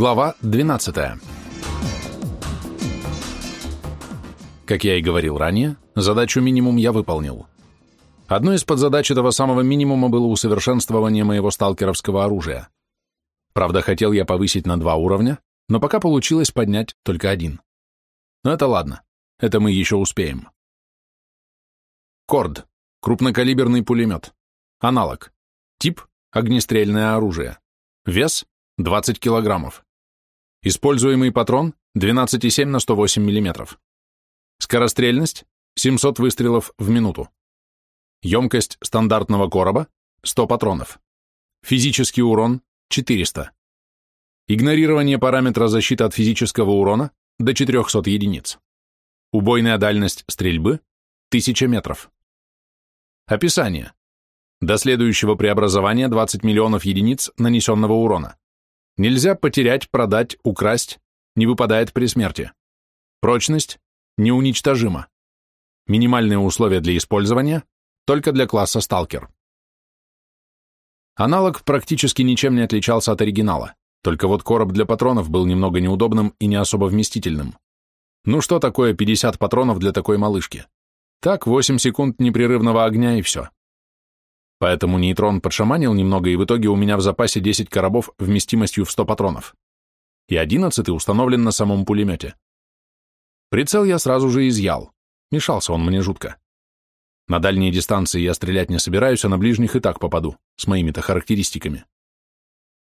Глава 12. Как я и говорил ранее, задачу минимум я выполнил. Одной из подзадач этого самого минимума было усовершенствование моего сталкеровского оружия. Правда, хотел я повысить на два уровня, но пока получилось поднять только один. Но это ладно, это мы еще успеем. Корд. Крупнокалиберный пулемет. Аналог. Тип – огнестрельное оружие. Вес 20 килограммов. Используемый патрон 12,7 на 108 мм. Скорострельность 700 выстрелов в минуту. Емкость стандартного короба 100 патронов. Физический урон 400. Игнорирование параметра защиты от физического урона до 400 единиц. Убойная дальность стрельбы 1000 метров. Описание. До следующего преобразования 20 миллионов единиц нанесенного урона. Нельзя потерять, продать, украсть, не выпадает при смерти. Прочность неуничтожима. Минимальные условия для использования только для класса сталкер. Аналог практически ничем не отличался от оригинала, только вот короб для патронов был немного неудобным и не особо вместительным. Ну что такое 50 патронов для такой малышки? Так, 8 секунд непрерывного огня и все. Поэтому нейтрон подшаманил немного, и в итоге у меня в запасе 10 коробов вместимостью в 100 патронов. И 11 установлен на самом пулемете. Прицел я сразу же изъял. Мешался он мне жутко. На дальние дистанции я стрелять не собираюсь, а на ближних и так попаду, с моими-то характеристиками.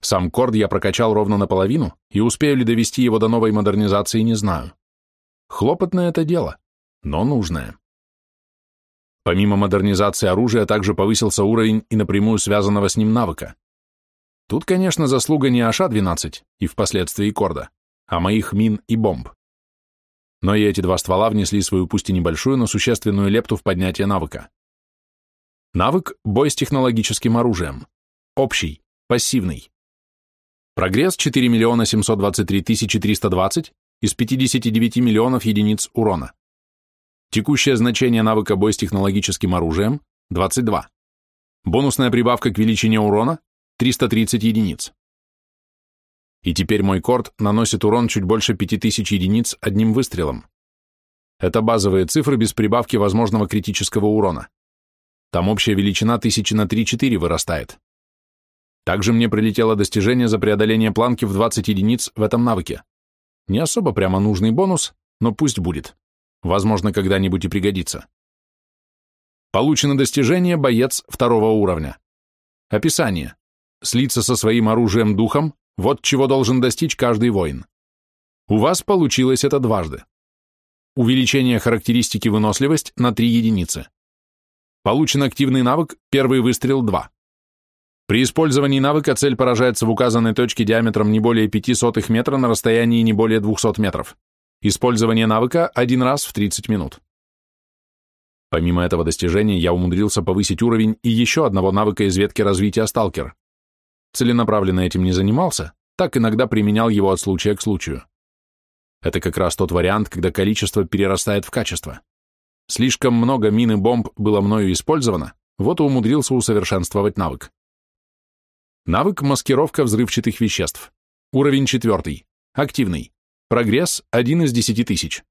Сам корд я прокачал ровно наполовину, и успею ли довести его до новой модернизации, не знаю. Хлопотное это дело, но нужное. Помимо модернизации оружия, также повысился уровень и напрямую связанного с ним навыка. Тут, конечно, заслуга не АШ-12 и впоследствии Корда, а моих мин и бомб. Но и эти два ствола внесли свою пусть и небольшую, но существенную лепту в поднятие навыка. Навык – бой с технологическим оружием. Общий, пассивный. Прогресс 4 миллиона 723 320 из 59 миллионов единиц урона. Текущее значение навыка бой с технологическим оружием – 22. Бонусная прибавка к величине урона – 330 единиц. И теперь мой корд наносит урон чуть больше 5000 единиц одним выстрелом. Это базовые цифры без прибавки возможного критического урона. Там общая величина 1000 на 3-4 вырастает. Также мне прилетело достижение за преодоление планки в 20 единиц в этом навыке. Не особо прямо нужный бонус, но пусть будет. Возможно, когда-нибудь и пригодится. Получено достижение боец второго уровня. Описание. Слиться со своим оружием духом – вот чего должен достичь каждый воин. У вас получилось это дважды. Увеличение характеристики выносливость на 3 единицы. Получен активный навык «Первый выстрел 2». При использовании навыка цель поражается в указанной точке диаметром не более 5 сотых метра на расстоянии не более 200 метров. Использование навыка один раз в 30 минут. Помимо этого достижения, я умудрился повысить уровень и еще одного навыка из ветки развития сталкер. Целенаправленно этим не занимался, так иногда применял его от случая к случаю. Это как раз тот вариант, когда количество перерастает в качество. Слишком много мин и бомб было мною использовано, вот и умудрился усовершенствовать навык. Навык «Маскировка взрывчатых веществ». Уровень четвертый. Активный. Прогресс – 1 из 10 тысяч.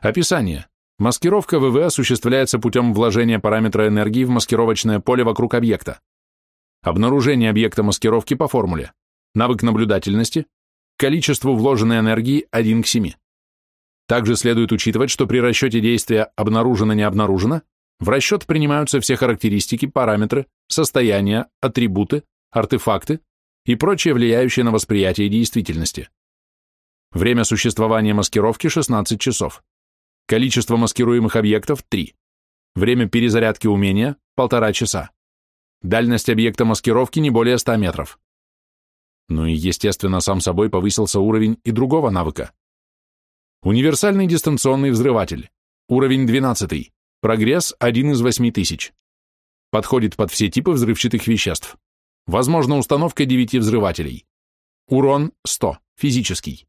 Описание. Маскировка ВВ осуществляется путем вложения параметра энергии в маскировочное поле вокруг объекта. Обнаружение объекта маскировки по формуле. Навык наблюдательности. Количество вложенной энергии 1 к 7. Также следует учитывать, что при расчете действия «обнаружено-не обнаружено» в расчет принимаются все характеристики, параметры, состояния, атрибуты, артефакты и прочее влияющее на восприятие действительности. Время существования маскировки 16 часов. Количество маскируемых объектов 3. Время перезарядки умения – полтора часа. Дальность объекта маскировки не более 100 метров. Ну и, естественно, сам собой повысился уровень и другого навыка. Универсальный дистанционный взрыватель. Уровень 12. Прогресс 1 из 8000. Подходит под все типы взрывчатых веществ. Возможно установка 9 взрывателей. Урон 100, физический.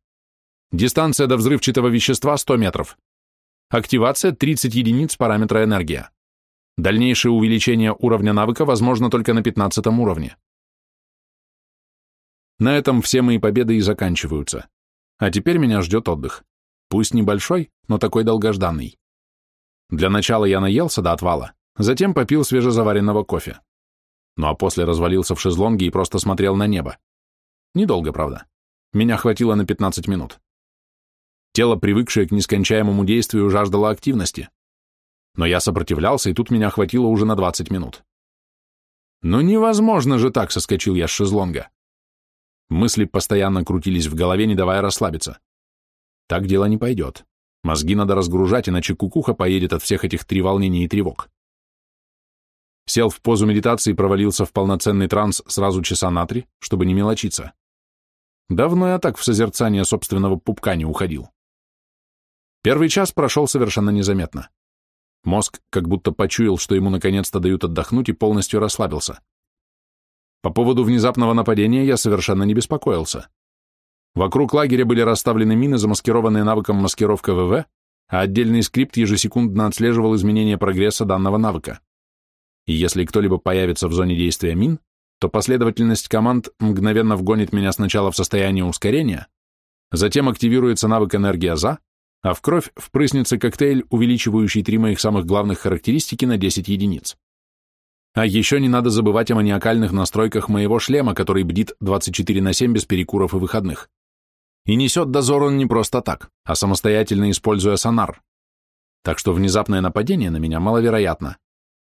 Дистанция до взрывчатого вещества 100 метров. Активация 30 единиц параметра энергия. Дальнейшее увеличение уровня навыка возможно только на 15 уровне. На этом все мои победы и заканчиваются. А теперь меня ждет отдых. Пусть небольшой, но такой долгожданный. Для начала я наелся до отвала, затем попил свежезаваренного кофе. Ну а после развалился в шезлонге и просто смотрел на небо. Недолго, правда. Меня хватило на 15 минут. Тело, привыкшее к нескончаемому действию, жаждало активности. Но я сопротивлялся, и тут меня хватило уже на 20 минут. «Ну невозможно же так!» — соскочил я с шезлонга. Мысли постоянно крутились в голове, не давая расслабиться. Так дело не пойдет. Мозги надо разгружать, иначе кукуха поедет от всех этих треволнений и тревог. Сел в позу медитации и провалился в полноценный транс сразу часа на три, чтобы не мелочиться. Давно я так в созерцание собственного пупка не уходил. Первый час прошел совершенно незаметно. Мозг как будто почуял, что ему наконец-то дают отдохнуть и полностью расслабился. По поводу внезапного нападения я совершенно не беспокоился. Вокруг лагеря были расставлены мины, замаскированные навыком маскировка ВВ, а отдельный скрипт ежесекундно отслеживал изменения прогресса данного навыка. И если кто-либо появится в зоне действия мин, то последовательность команд мгновенно вгонит меня сначала в состояние ускорения, затем активируется навык энергия за, а в кровь впрыснется коктейль, увеличивающий три моих самых главных характеристики на 10 единиц. А еще не надо забывать о маниакальных настройках моего шлема, который бдит 24 на 7 без перекуров и выходных. И несет дозор он не просто так, а самостоятельно используя сонар. Так что внезапное нападение на меня маловероятно.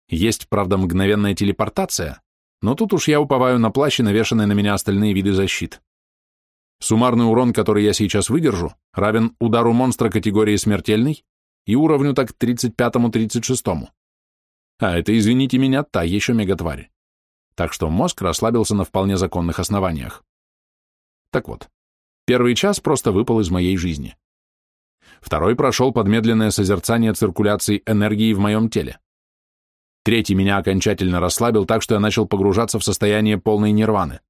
Есть, правда, мгновенная телепортация, но тут уж я уповаю на плащ и навешанные на меня остальные виды защит. Суммарный урон, который я сейчас выдержу, равен удару монстра категории смертельный и уровню так 35-36. А это, извините меня, та еще мегатварь. Так что мозг расслабился на вполне законных основаниях. Так вот, первый час просто выпал из моей жизни. Второй прошел под медленное созерцание циркуляции энергии в моем теле. Третий меня окончательно расслабил так, что я начал погружаться в состояние полной нирваны.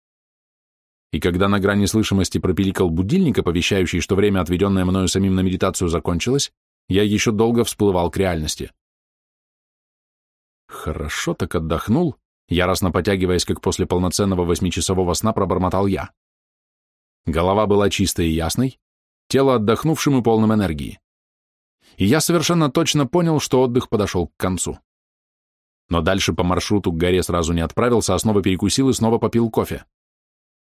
И когда на грани слышимости пропиликал будильник, оповещающий, что время, отведенное мною самим на медитацию, закончилось, я еще долго всплывал к реальности. Хорошо так отдохнул, яростно потягиваясь, как после полноценного восьмичасового сна пробормотал я. Голова была чистой и ясной, тело отдохнувшим и полным энергии. И я совершенно точно понял, что отдых подошел к концу. Но дальше по маршруту к горе сразу не отправился, а снова перекусил и снова попил кофе.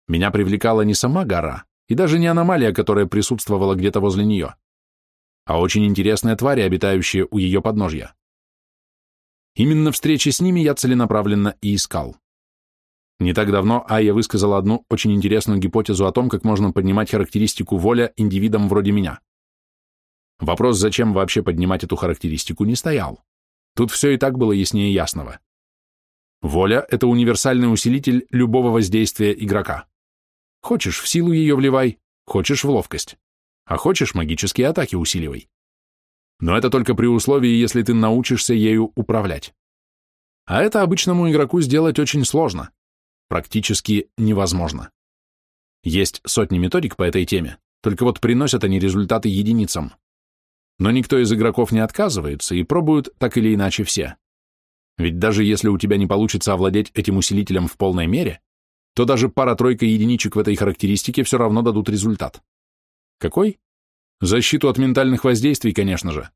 Меня привлекала не сама гора, и даже не аномалия, которая присутствовала где-то возле нее, а очень интересные твари, обитающие у ее подножья. Именно встречи с ними я целенаправленно и искал. Не так давно Айя высказала одну очень интересную гипотезу о том, как можно поднимать характеристику воля индивидам вроде меня. Вопрос, зачем вообще поднимать эту характеристику, не стоял. Тут все и так было яснее ясного. Воля — это универсальный усилитель любого воздействия игрока. Хочешь, в силу ее вливай, хочешь, в ловкость, а хочешь, магические атаки усиливай. Но это только при условии, если ты научишься ею управлять. А это обычному игроку сделать очень сложно, практически невозможно. Есть сотни методик по этой теме, только вот приносят они результаты единицам. Но никто из игроков не отказывается и пробуют так или иначе все. Ведь даже если у тебя не получится овладеть этим усилителем в полной мере, то даже пара-тройка единичек в этой характеристике все равно дадут результат. Какой? Защиту от ментальных воздействий, конечно же.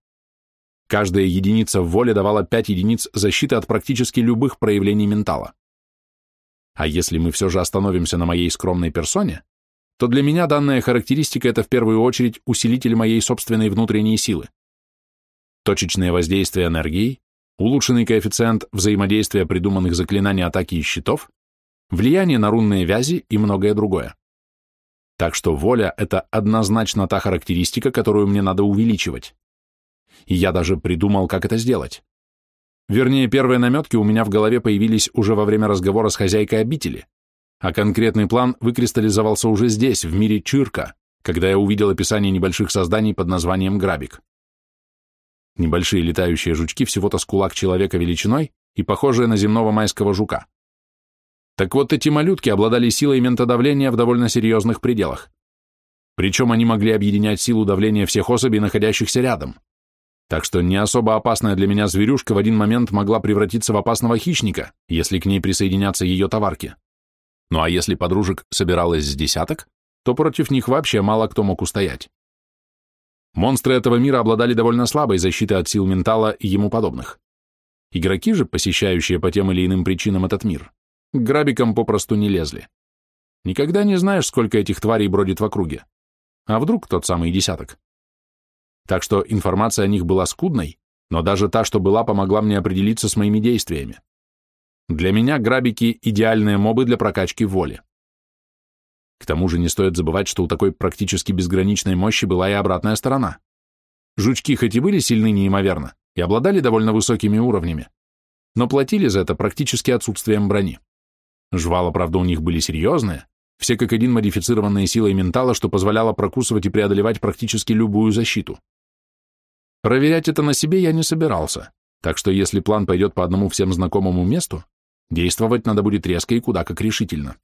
Каждая единица в воле давала 5 единиц защиты от практически любых проявлений ментала. А если мы все же остановимся на моей скромной персоне, то для меня данная характеристика – это в первую очередь усилитель моей собственной внутренней силы. Точечное воздействие энергией, улучшенный коэффициент взаимодействия придуманных заклинаний атаки и щитов, влияние на рунные вязи и многое другое. Так что воля – это однозначно та характеристика, которую мне надо увеличивать. И я даже придумал, как это сделать. Вернее, первые наметки у меня в голове появились уже во время разговора с хозяйкой обители, а конкретный план выкристаллизовался уже здесь, в мире Чирка, когда я увидел описание небольших созданий под названием грабик. Небольшие летающие жучки всего-то с кулак человека величиной и похожие на земного майского жука. Так вот, эти малютки обладали силой ментодавления в довольно серьезных пределах. Причем они могли объединять силу давления всех особей, находящихся рядом. Так что не особо опасная для меня зверюшка в один момент могла превратиться в опасного хищника, если к ней присоединятся ее товарки. Ну а если подружек собиралось с десяток, то против них вообще мало кто мог устоять. Монстры этого мира обладали довольно слабой защитой от сил ментала и ему подобных. Игроки же, посещающие по тем или иным причинам этот мир, к грабикам попросту не лезли. Никогда не знаешь, сколько этих тварей бродит в округе. А вдруг тот самый десяток? Так что информация о них была скудной, но даже та, что была, помогла мне определиться с моими действиями. Для меня грабики – идеальные мобы для прокачки воли. К тому же не стоит забывать, что у такой практически безграничной мощи была и обратная сторона. Жучки хоть и были сильны неимоверно и обладали довольно высокими уровнями, но платили за это практически отсутствием брони. Жвала, правда, у них были серьезные, все как один модифицированные силой ментала, что позволяло прокусывать и преодолевать практически любую защиту. Проверять это на себе я не собирался, так что если план пойдет по одному всем знакомому месту, действовать надо будет резко и куда как решительно.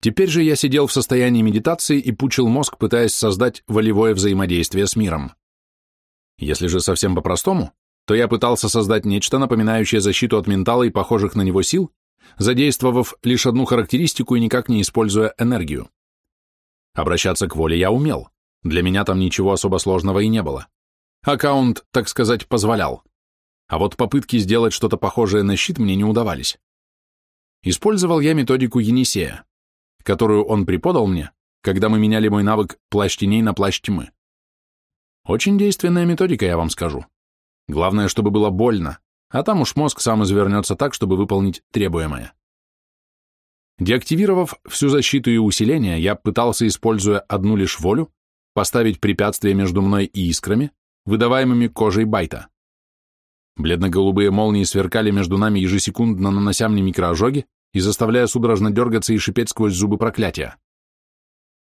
Теперь же я сидел в состоянии медитации и пучил мозг, пытаясь создать волевое взаимодействие с миром. Если же совсем по-простому, то я пытался создать нечто, напоминающее защиту от ментала и похожих на него сил, задействовав лишь одну характеристику и никак не используя энергию. Обращаться к воле я умел, для меня там ничего особо сложного и не было. Аккаунт, так сказать, позволял. А вот попытки сделать что-то похожее на щит мне не удавались. Использовал я методику Енисея, которую он преподал мне, когда мы меняли мой навык плащ теней на плащ тьмы. Очень действенная методика, я вам скажу. Главное, чтобы было больно, а там уж мозг сам извернется так, чтобы выполнить требуемое. Деактивировав всю защиту и усиление, я пытался, используя одну лишь волю, поставить препятствие между мной и искрами, выдаваемыми кожей байта. Бледно-голубые молнии сверкали между нами ежесекундно, нанося мне микроожоги и заставляя судорожно дергаться и шипеть сквозь зубы проклятия.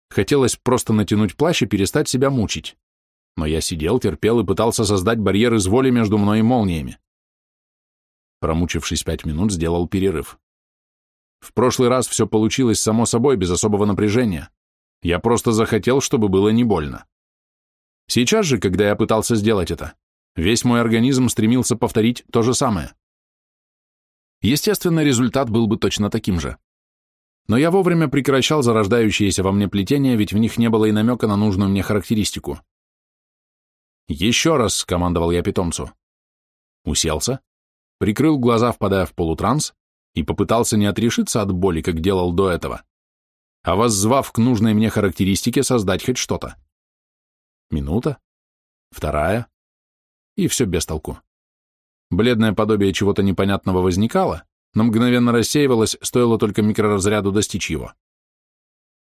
Хотелось просто натянуть плащ и перестать себя мучить. Но я сидел, терпел и пытался создать барьер из воли между мной и молниями. Промучившись пять минут, сделал перерыв. В прошлый раз все получилось само собой, без особого напряжения. Я просто захотел, чтобы было не больно. Сейчас же, когда я пытался сделать это, весь мой организм стремился повторить то же самое. Естественно, результат был бы точно таким же. Но я вовремя прекращал зарождающиеся во мне плетения, ведь в них не было и намека на нужную мне характеристику. «Еще раз», — командовал я питомцу. Уселся, прикрыл глаза, впадая в полутранс, и попытался не отрешиться от боли, как делал до этого, а воззвав к нужной мне характеристике, создать хоть что-то. Минута, вторая, и все без толку. Бледное подобие чего-то непонятного возникало, но мгновенно рассеивалось, стоило только микроразряду достичь его.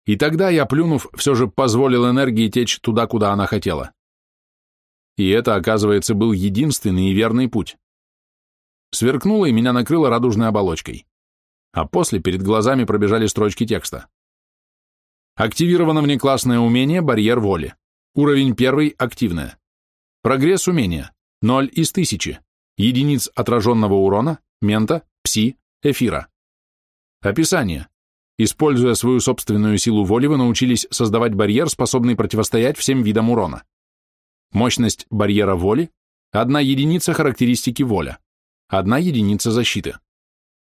И тогда я, плюнув, все же позволил энергии течь туда, куда она хотела. И это, оказывается, был единственный и верный путь. Сверкнуло, и меня накрыло радужной оболочкой. А после перед глазами пробежали строчки текста. Активировано внеклассное умение «Барьер воли». Уровень первый – активное. Прогресс умения – 0 из 1000. Единиц отраженного урона, мента, пси, эфира. Описание. Используя свою собственную силу воли, вы научились создавать барьер, способный противостоять всем видам урона. Мощность барьера воли – одна единица характеристики воля, одна единица защиты.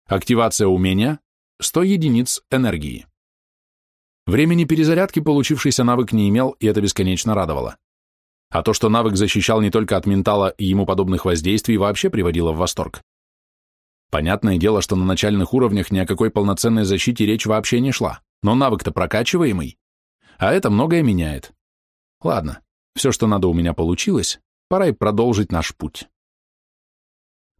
Активация умения – 100 единиц энергии. Времени перезарядки получившийся навык не имел, и это бесконечно радовало. А то, что навык защищал не только от ментала и ему подобных воздействий, вообще приводило в восторг. Понятное дело, что на начальных уровнях ни о какой полноценной защите речь вообще не шла, но навык-то прокачиваемый, а это многое меняет. Ладно, все, что надо у меня получилось, пора и продолжить наш путь.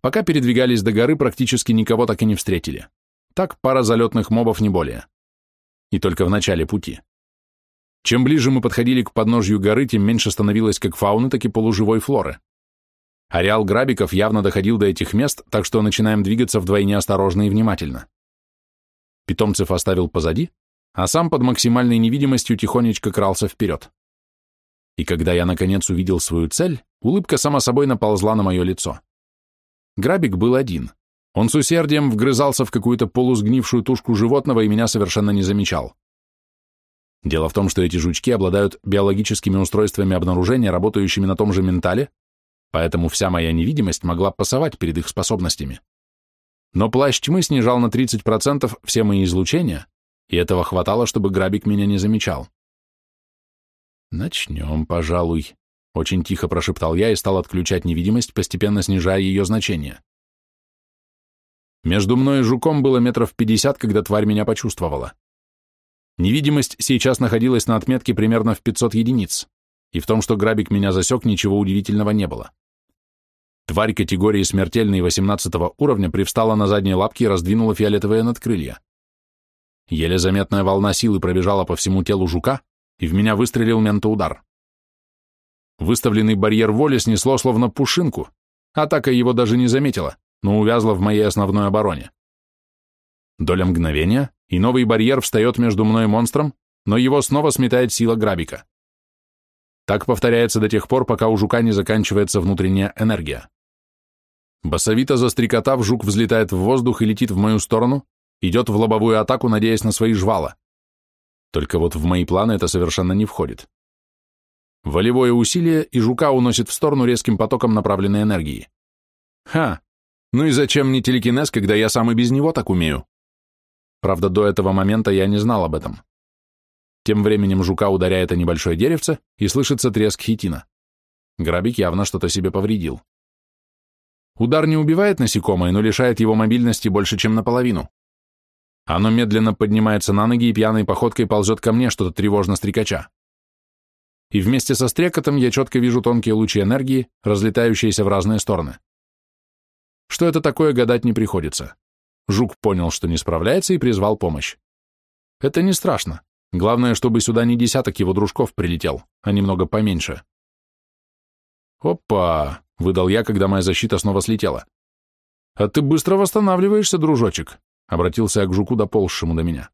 Пока передвигались до горы, практически никого так и не встретили. Так, пара залетных мобов не более и только в начале пути. Чем ближе мы подходили к подножью горы, тем меньше становилось как фауны, так и полуживой флоры. Ареал грабиков явно доходил до этих мест, так что начинаем двигаться вдвойне осторожно и внимательно. Питомцев оставил позади, а сам под максимальной невидимостью тихонечко крался вперед. И когда я наконец увидел свою цель, улыбка сама собой наползла на мое лицо. Грабик был один. Он с усердием вгрызался в какую-то полусгнившую тушку животного и меня совершенно не замечал. Дело в том, что эти жучки обладают биологическими устройствами обнаружения, работающими на том же ментале, поэтому вся моя невидимость могла пасовать перед их способностями. Но плащ тьмы снижал на 30% все мои излучения, и этого хватало, чтобы грабик меня не замечал. «Начнем, пожалуй», — очень тихо прошептал я и стал отключать невидимость, постепенно снижая ее значение. Между мной и жуком было метров пятьдесят, когда тварь меня почувствовала. Невидимость сейчас находилась на отметке примерно в 500 единиц, и в том, что грабик меня засек, ничего удивительного не было. Тварь категории смертельной 18 уровня привстала на задние лапки и раздвинула фиолетовые надкрылья. Еле заметная волна силы пробежала по всему телу жука, и в меня выстрелил ментоудар. Выставленный барьер воли снесло словно пушинку, атака его даже не заметила, но увязла в моей основной обороне. Доля мгновения, и новый барьер встает между мной и монстром, но его снова сметает сила грабика. Так повторяется до тех пор, пока у жука не заканчивается внутренняя энергия. Басовито застрекотав, жук взлетает в воздух и летит в мою сторону, идет в лобовую атаку, надеясь на свои жвала. Только вот в мои планы это совершенно не входит. Волевое усилие, и жука уносит в сторону резким потоком направленной энергии. Ха! Ну и зачем мне телекинез, когда я сам и без него так умею? Правда, до этого момента я не знал об этом. Тем временем жука ударяет о небольшое деревце, и слышится треск хитина. Грабик явно что-то себе повредил. Удар не убивает насекомое, но лишает его мобильности больше, чем наполовину. Оно медленно поднимается на ноги и пьяной походкой ползет ко мне, что-то тревожно стрекача. И вместе со стрекотом я четко вижу тонкие лучи энергии, разлетающиеся в разные стороны. Что это такое, гадать не приходится. Жук понял, что не справляется, и призвал помощь. Это не страшно. Главное, чтобы сюда не десяток его дружков прилетел, а немного поменьше. «Опа!» — выдал я, когда моя защита снова слетела. «А ты быстро восстанавливаешься, дружочек», Обратился я к жуку, доползшему до меня.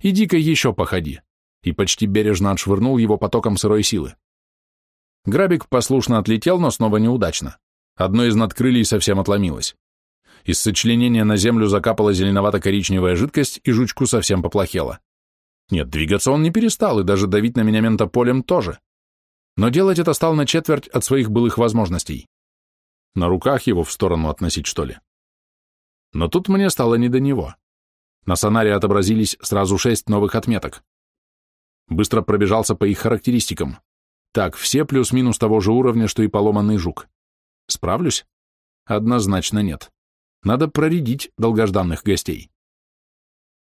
«Иди-ка еще походи», и почти бережно отшвырнул его потоком сырой силы. Грабик послушно отлетел, но снова неудачно. Одно из надкрылий совсем отломилось. Из сочленения на землю закапала зеленовато-коричневая жидкость, и жучку совсем поплохело. Нет, двигаться он не перестал, и даже давить на меня ментополем тоже. Но делать это стал на четверть от своих былых возможностей. На руках его в сторону относить, что ли? Но тут мне стало не до него. На сонаре отобразились сразу шесть новых отметок. Быстро пробежался по их характеристикам. Так, все плюс-минус того же уровня, что и поломанный жук. Справлюсь? Однозначно нет. Надо проредить долгожданных гостей.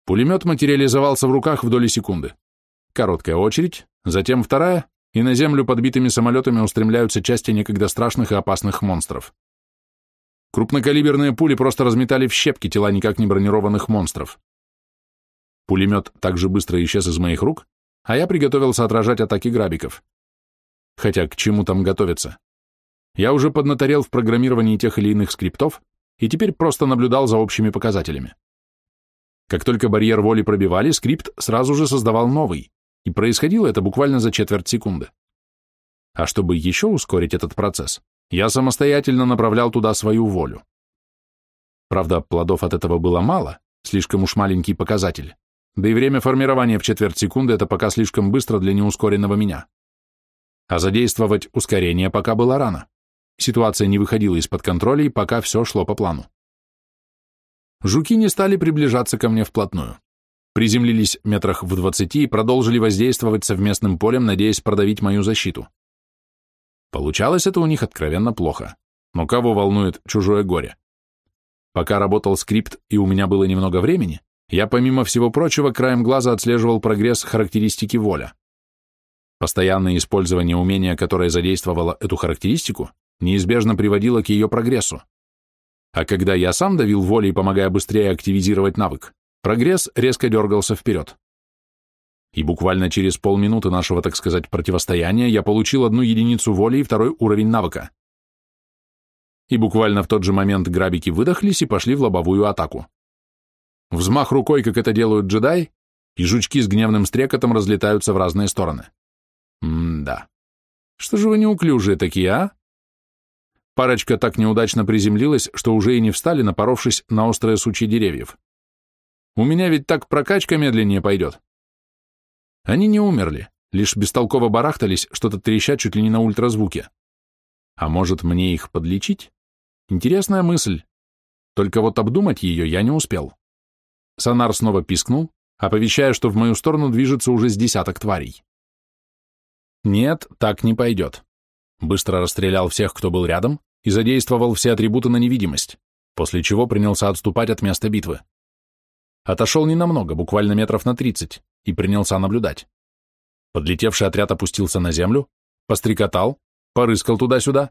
Пулемет материализовался в руках в доли секунды. Короткая очередь, затем вторая, и на землю подбитыми самолетами устремляются части некогда страшных и опасных монстров. Крупнокалиберные пули просто разметали в щепки тела никак не бронированных монстров. Пулемет также быстро исчез из моих рук, а я приготовился отражать атаки грабиков. Хотя к чему там готовиться? Я уже поднаторел в программировании тех или иных скриптов и теперь просто наблюдал за общими показателями. Как только барьер воли пробивали, скрипт сразу же создавал новый, и происходило это буквально за четверть секунды. А чтобы еще ускорить этот процесс, я самостоятельно направлял туда свою волю. Правда, плодов от этого было мало, слишком уж маленький показатель, да и время формирования в четверть секунды это пока слишком быстро для неускоренного меня. А задействовать ускорение пока было рано. Ситуация не выходила из-под контроля, и пока все шло по плану. Жуки не стали приближаться ко мне вплотную. Приземлились метрах в двадцати и продолжили воздействовать совместным полем, надеясь продавить мою защиту. Получалось это у них откровенно плохо. Но кого волнует чужое горе? Пока работал скрипт и у меня было немного времени, я, помимо всего прочего, краем глаза отслеживал прогресс характеристики воля. Постоянное использование умения, которое задействовало эту характеристику, неизбежно приводило к ее прогрессу. А когда я сам давил волей, помогая быстрее активизировать навык, прогресс резко дергался вперед и буквально через полминуты нашего, так сказать, противостояния я получил одну единицу воли и второй уровень навыка. И буквально в тот же момент грабики выдохлись и пошли в лобовую атаку. Взмах рукой, как это делают джедаи, и жучки с гневным стрекотом разлетаются в разные стороны. М-да. Что же вы неуклюжие такие, а? Парочка так неудачно приземлилась, что уже и не встали, напоровшись на острые сучья деревьев. У меня ведь так прокачка медленнее пойдет. Они не умерли, лишь бестолково барахтались, что-то треща чуть ли не на ультразвуке. А может, мне их подлечить? Интересная мысль. только вот обдумать ее я не успел. Сонар снова пискнул, оповещая, что в мою сторону движется уже с десяток тварей. Нет, так не пойдет. Быстро расстрелял всех, кто был рядом, и задействовал все атрибуты на невидимость, после чего принялся отступать от места битвы. Отошел ненамного, буквально метров на тридцать, и принялся наблюдать. Подлетевший отряд опустился на землю, пострекотал, порыскал туда-сюда,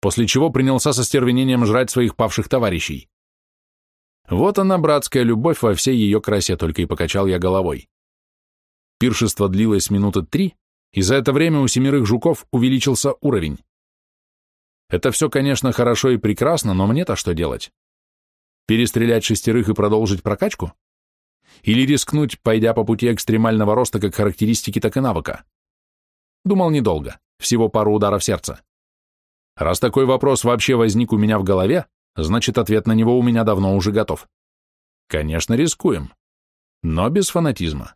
после чего принялся со стервенением жрать своих павших товарищей. Вот она, братская любовь во всей ее красе, только и покачал я головой. Пиршество длилось минуты три, и за это время у семерых жуков увеличился уровень. Это все, конечно, хорошо и прекрасно, но мне-то что делать? Перестрелять шестерых и продолжить прокачку? Или рискнуть, пойдя по пути экстремального роста как характеристики, так и навыка? Думал недолго, всего пару ударов сердца. Раз такой вопрос вообще возник у меня в голове, значит, ответ на него у меня давно уже готов. Конечно, рискуем, но без фанатизма.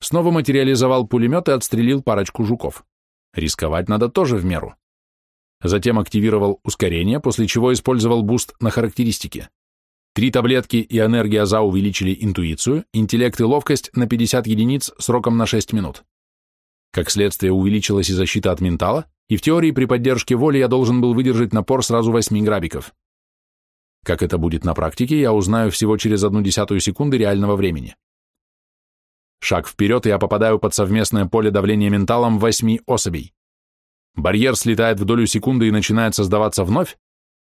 Снова материализовал пулемет и отстрелил парочку жуков. Рисковать надо тоже в меру. Затем активировал ускорение, после чего использовал буст на характеристики. Три таблетки и энергия ЗА увеличили интуицию, интеллект и ловкость на 50 единиц сроком на 6 минут. Как следствие увеличилась и защита от ментала, и в теории при поддержке воли я должен был выдержать напор сразу 8 грабиков. Как это будет на практике, я узнаю всего через одну десятую секунды реального времени. Шаг вперед, и я попадаю под совместное поле давления менталом восьми особей. Барьер слетает в долю секунды и начинает создаваться вновь,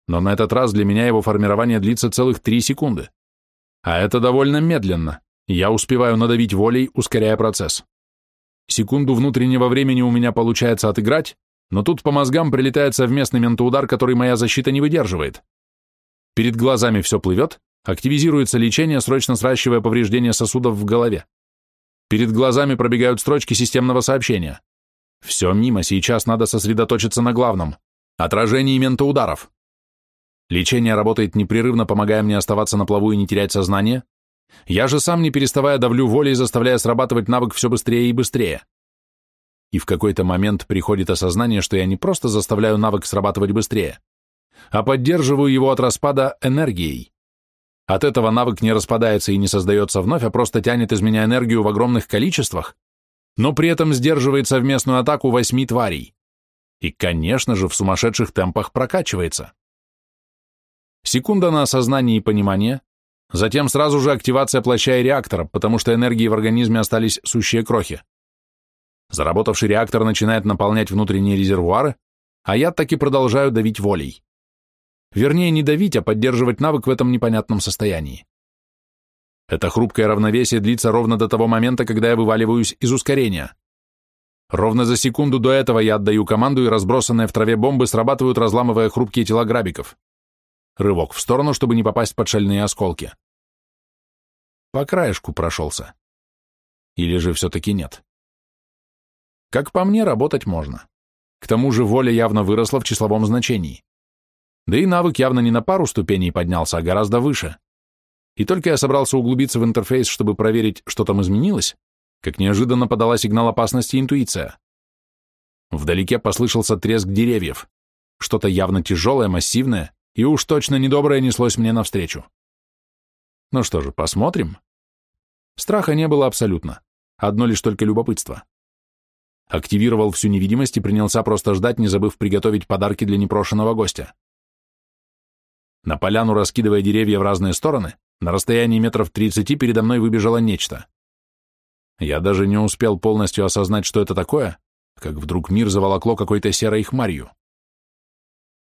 но на этот раз для меня его формирование длится целых три секунды. А это довольно медленно. Я успеваю надавить волей, ускоряя процесс. Секунду внутреннего времени у меня получается отыграть, но тут по мозгам прилетает совместный ментоудар, который моя защита не выдерживает. Перед глазами все плывет, активизируется лечение, срочно сращивая повреждения сосудов в голове. Перед глазами пробегают строчки системного сообщения. Все мимо, сейчас надо сосредоточиться на главном – отражении ментоударов. Лечение работает непрерывно, помогая мне оставаться на плаву и не терять сознание. Я же сам, не переставая, давлю волей, заставляя срабатывать навык все быстрее и быстрее. И в какой-то момент приходит осознание, что я не просто заставляю навык срабатывать быстрее, а поддерживаю его от распада энергией. От этого навык не распадается и не создается вновь, а просто тянет из меня энергию в огромных количествах, но при этом сдерживает совместную атаку восьми тварей. И, конечно же, в сумасшедших темпах прокачивается. Секунда на осознание и понимание, затем сразу же активация плаща и реактора, потому что энергии в организме остались сущие крохи. Заработавший реактор начинает наполнять внутренние резервуары, а я таки продолжаю давить волей. Вернее, не давить, а поддерживать навык в этом непонятном состоянии. Это хрупкое равновесие длится ровно до того момента, когда я вываливаюсь из ускорения. Ровно за секунду до этого я отдаю команду, и разбросанные в траве бомбы срабатывают, разламывая хрупкие тела грабиков. Рывок в сторону, чтобы не попасть под шальные осколки. По краешку прошелся. Или же все-таки нет? Как по мне, работать можно. К тому же воля явно выросла в числовом значении. Да и навык явно не на пару ступеней поднялся, а гораздо выше. И только я собрался углубиться в интерфейс, чтобы проверить, что там изменилось, как неожиданно подала сигнал опасности интуиция. Вдалеке послышался треск деревьев. Что-то явно тяжелое, массивное, и уж точно недоброе неслось мне навстречу. Ну что же, посмотрим. Страха не было абсолютно. Одно лишь только любопытство. Активировал всю невидимость и принялся просто ждать, не забыв приготовить подарки для непрошенного гостя. На поляну, раскидывая деревья в разные стороны, на расстоянии метров тридцати передо мной выбежало нечто. Я даже не успел полностью осознать, что это такое, как вдруг мир заволокло какой-то серой хмарью.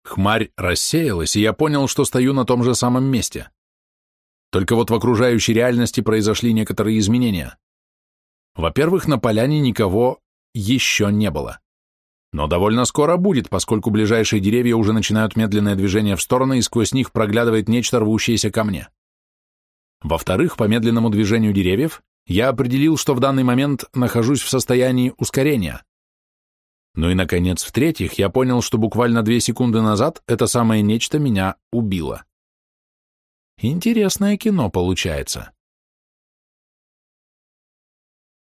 Хмарь рассеялась, и я понял, что стою на том же самом месте. Только вот в окружающей реальности произошли некоторые изменения. Во-первых, на поляне никого еще не было. Но довольно скоро будет, поскольку ближайшие деревья уже начинают медленное движение в стороны, и сквозь них проглядывает нечто, рвущееся ко мне. Во-вторых, по медленному движению деревьев я определил, что в данный момент нахожусь в состоянии ускорения. Ну и, наконец, в-третьих, я понял, что буквально две секунды назад это самое нечто меня убило. Интересное кино получается.